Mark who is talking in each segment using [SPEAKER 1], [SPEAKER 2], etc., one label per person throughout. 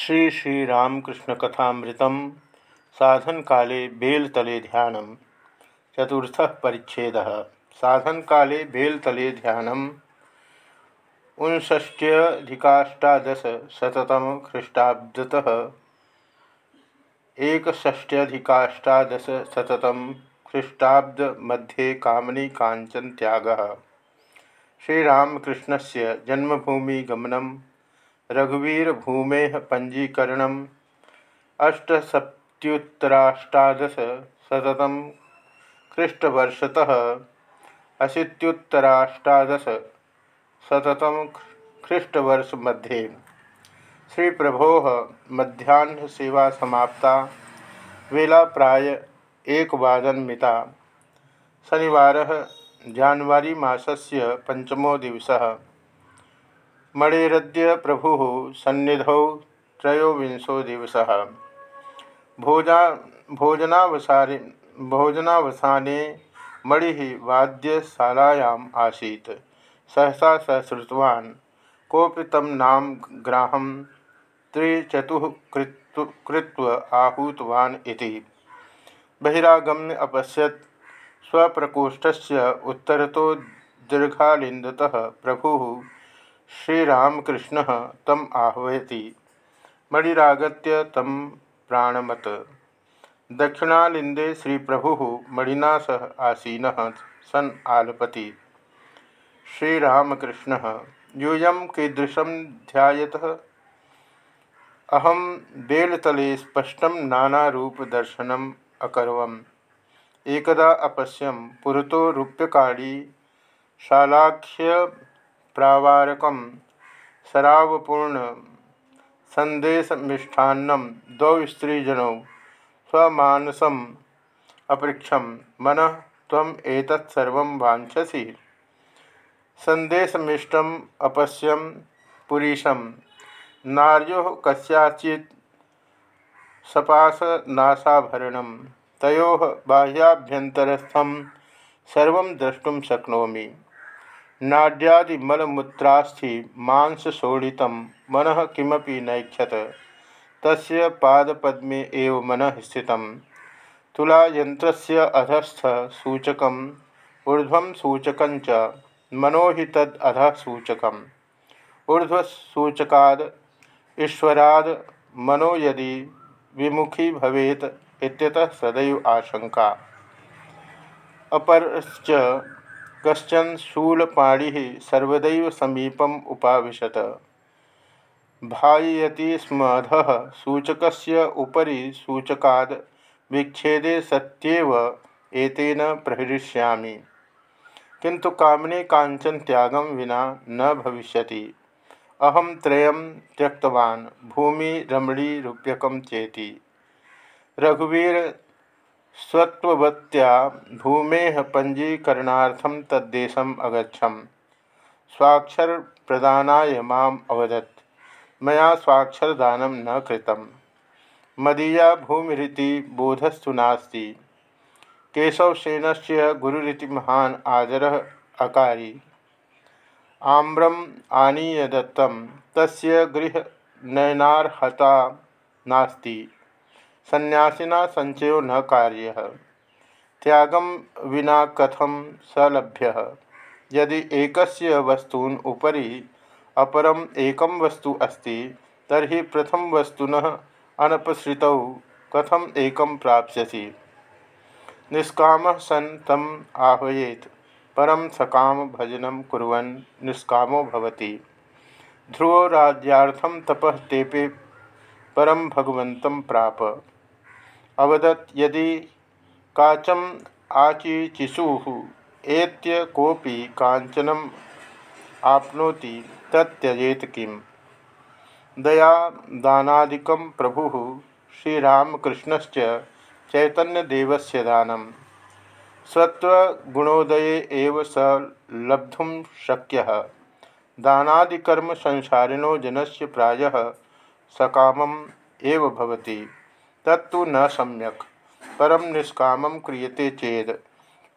[SPEAKER 1] श्री श्रीरामकृष्ण कथामृतम साधन काले बेलतले ध्यान चतुर्थ परिच्छेद। साधन काले बेलतले ध्यान ऊनष्ट्यधिकाष्टादश शतम ख्रीष्टाब्दत। एकष्ट्यधिकाष्टादश शतम ख्रीष्टाब्द मध्ये कामनी कांचन त्याग। श्रीरामकृष्ण से जन्मभूमि गमनम रघुवीर भूमे पंजीकरण अष्टसप्तुतराष्टादश ख्रीष्टवर्षत अशीत्युत्तराष्टादश शतम ख्रीष्टवर्ष मध्ये श्री प्रभो मध्याह्न सेवा समाप्ता। वेला प्राय एक वादन मिता शनिवार, जानवरी मासस्य पंचमो दिवसः। मणिरद्य प्रभु सन्निधौ त्रयोविंशो दिवस। भोजा, भोजनावसारे, भोजनावसाने मणि आसीत्। सहसा स श्रुतवान्, कोऽपि तं नाम ग्राहं त्रिचतुः कृत्व कृत्व आहूतवान् इति। बहिरागम्य अपश्यत्, स्वप्रकोष्ठस्य उत्तरतो प्रभुः श्रीरामकृष्ण तम आह्वयति। मणिरागत तम प्राणमत। दक्षिणालिंदे श्री प्रभु मणिना सह आसीन सन आलपति। श्रीरामकृष्ण, यूयं कीदृशं ध्यात अहम बेलतले स्पष्ट नानारूपदर्शनम् अकरवम्। एकदा अपश्यम पुरतो रूप्यकाणी शालाख्य प्रावारक शरावपूर्ण संदेशमिष्ठान्न द्वौ स्त्रीजनौ स्वमानसम अपृक्षम मन तम एतत्सर्वं अपश्यम पुरीशम। नार्यो कस्याचित् सपाशनाशाभरण तयो बाह्याभ्यंतरस्थम सर्व द्रष्टुम शक्नोमी। नाड्यादिमलमूत्रास्थि मांसशोणित मन किमपि नैक्षत तस्य पादपद्मे मनः स्थितं। तुलायन्त्रस्य अधस्थ सूचकम् ऊर्ध्वं सूचकं मनो ही तद् अधः ऊर्ध्वसूचकाद् ईश्वराद् मनो यदि विमुखी भवेत् इत्यतः सदैव आशंका। अपरश्च कशन शूलपाणी सर्वदैव समीपम उपावशत। भायती स्म अधः सूचकस्य उपरि सूचकाद विच्छेदे सत्येव एतेन प्रहृष्यामि। किंतु कामने कांचन त्यागम विना न भविष्यति। अहम त्रयम त्यक्तवान्, भूमि रमणी रूप्यकम चेति। रघुवीर स्वत्वत्या भूमे पंजीकरणार्थम तद्देशम अगछम स्वाक्षर प्रदानाय माम अवदत्। मैं स्वाक्षरदान न कृतम। मदीया भूमिरीति बोधस्तु नास्ति। केशवसेन से गुरुरीति महान आदर अकारी। आम्रम आनीय दत्तम। तस्य गृह नयनार्हता नास्ति। संयासीना संचयो न कार्य। त्यागम विना कथम सलभ्य यदि एकस्य वस्तून उपरी अपरम एकम वस्तु अस्ति तरी प्रथम वस्तुन अनपसृत कथम एकम प्राप्स्यसि? निष्काम सन तम आह्वयेत। परम सकाम भजन कुरन निष्कामो भवति। ध्रुवो राज्यार्थम तपः तेपे परम भगवत प्राप। अवदत यदि काचम आचिचिशु एत्य कोपि कांचनम आपनोति तत्यजेत किम? दया दानादिकं प्रभु श्रीरामकृष्णश्च चैतन्यदेवस्य दानम सत्वगुणोदये स लब्धुं शक्यः। दानादिकर्म संसारिणो जनस्य प्रायः सकामम् एव भवति। तत्तु न सम्यक। परम निष्काम क्रियते चेद।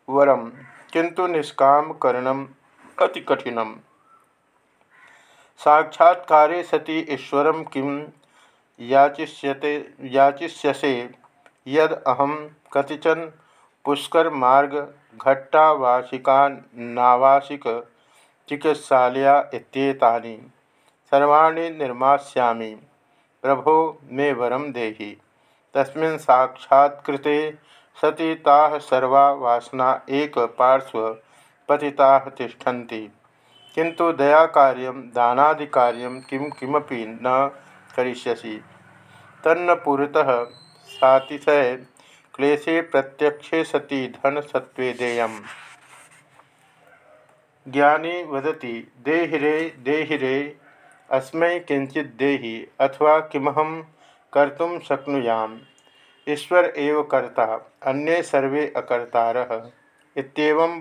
[SPEAKER 1] वरम किंतु निष्काम करणम अति कठिनम। साक्षात्कार सति ईश्वर किं याचिष्यते, याचिष्यसे यद अहम कतिचन पुष्कर मार्ग घट्टावासिकानावासिक चिकित्सालया इत्येतानि सर्वाणि निर्मास्यामि। प्रभो मे वरम देहि। तस्मिन् साक्षात्कृते सती सर्वा वासना एक पार्श्व पतिताः तिष्ठन्ति। किंतु दया कार्य दानादि कार्य किं किमपि न करिष्यसि। तन्न पुरतः सातिशय क्लेशे प्रत्यक्षे सति धन सत्वेदेयम् ज्ञानी वदति देहिरे देहिरे अस्मै किंचित देहि अथवा किमहम कर्तुम शक्नुयाम। ईश्वर एव कर्ता, अन्ये सर्वे अकर्तारः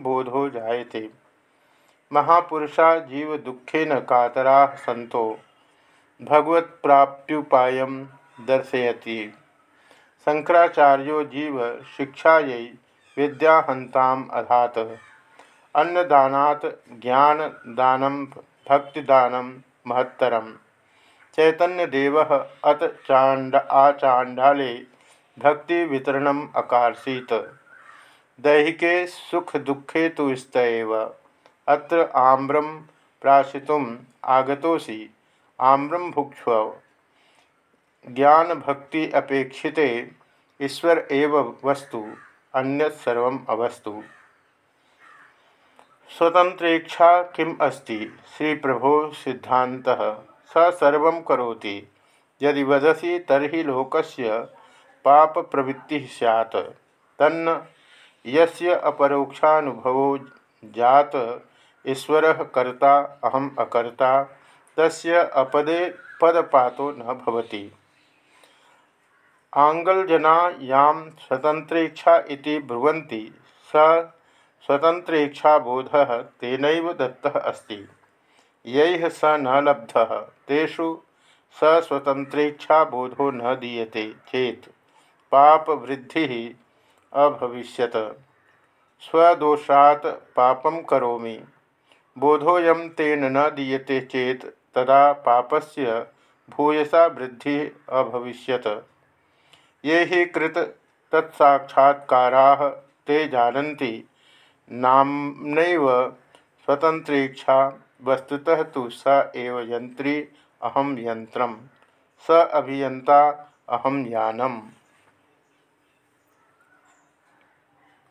[SPEAKER 1] बोधो जायते। महापुरुषा जीव दुखेन कातरा सन्तो, भगवत्प्राप्त्युपाय दर्शयति। शंकराचार्यो जीव शिक्षायै विद्याहंताम अधात। अन्नदानात् ज्ञानदानं, भक्तिदानं महत्तरम्। चैतन्यदेव अत चांड आचांडाले भक्ति वितरण अकार्षीत। दैहिके सुख दुखे तो स्तव। अत्र आम्रम प्राशितुम आगतोसी आम्रम भुक्ष्व। ज्ञान भक्ति अपेक्षिते ईश्वर एव वस्तु, अन्यत् सर्वम् अवस्तु। स्वतंत्रेक्षा किम अस्ति? श्री प्रभो सिद्धांत सर्व करोति। यदि वदसी तरी लोकस्य पाप प्रवृत्ति सैत् तन्न यस्य अपरोक्षानुभवो जात, ईश्वर कर्ता अहम अकर्ता, तस्य अपदे पदपातो न भवति। आंगलजना यां स्वतंत्रेक्षा इति स स्वतंत्रेक्षा बोध तेन दत्तः अस्त। यैः स न लब्धः, तेषु स स्वतंत्रेक्षा बोधो न दीयते चेत पाप वृद्धि अभविष्यत। स्वदोषात् पापं करोमि। बोधोयम तेन न दीयते चेत तदा पापस्य भूयसा वृद्धि अभविष्यत। ये ही कृत तत्साक्षात्कारा ते जानन्ति। नाम्नैव स्वतंत्रेक्षा वस्तुतः तो स एव यंत्री अहम यंत्र स अभियंता अहम यानम।